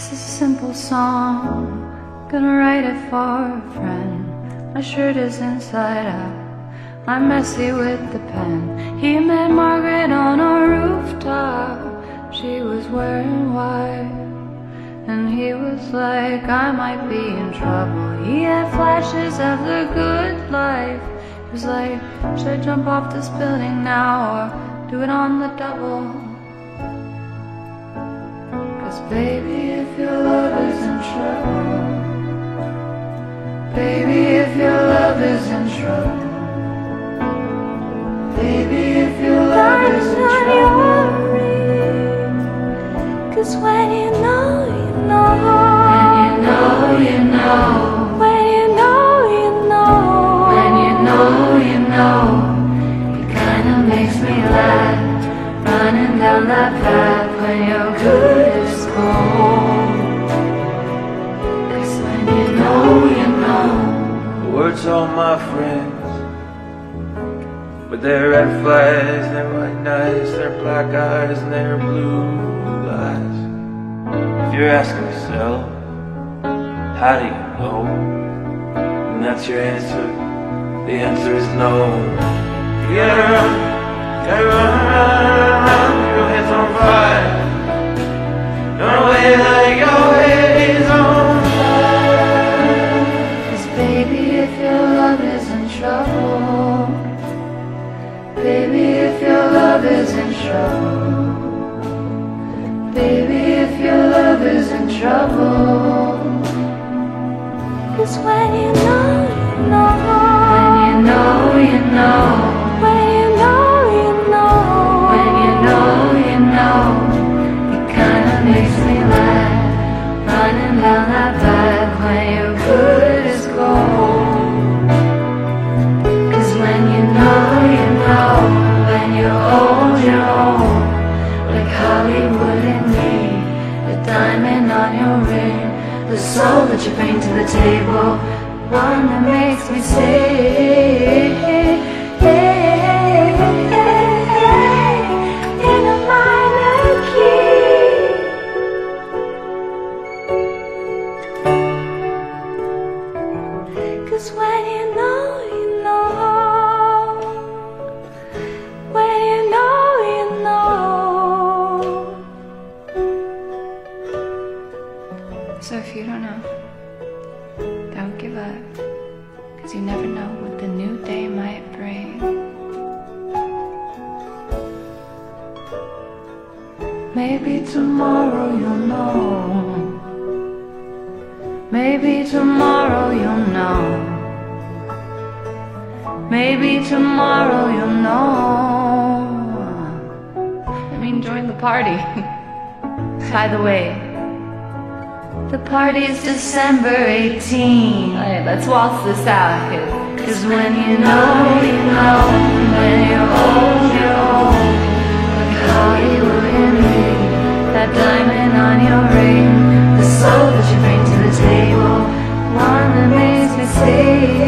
simple song. Gonna write it for a friend. My shirt is inside out. I'm messy with the pen. He met Margaret on a rooftop. She was wearing white. And he was like, I might be in trouble. He had flashes of the good life. He was like, should I jump off this building now or do it on the double? Cause baby, if your love is in trouble, baby, if your love is in trouble, baby, if your love is in trouble. Cause when you know, you know. When you know, you know. When you know, you know. When you know, you know. It kinda makes me laugh. Running down that path when your good is cold. My friends. With their red flags, their white knives, their black eyes, and their blue eyes. If you're asking yourself, how do you know? And that's your answer. The answer is no. You gotta run, gotta run, run, run, your head's on fire. Trouble. Baby, if your love is in trouble. Cause when you know, you know. When you know, you know. Diamond on your ring. The soul that you bring to the table. One that makes me sing. Because you never know what the new day might bring. Maybe tomorrow you'll know. Maybe tomorrow you'll know. Maybe tomorrow you'll know. I mean, join the party. By the way, the party's December 18. Alright, let's waltz this out here. Cause when you know, you know, when you're old, you're old. Look how you were in me. That diamond on your ring, the soul that you bring to the table, one that makes me see.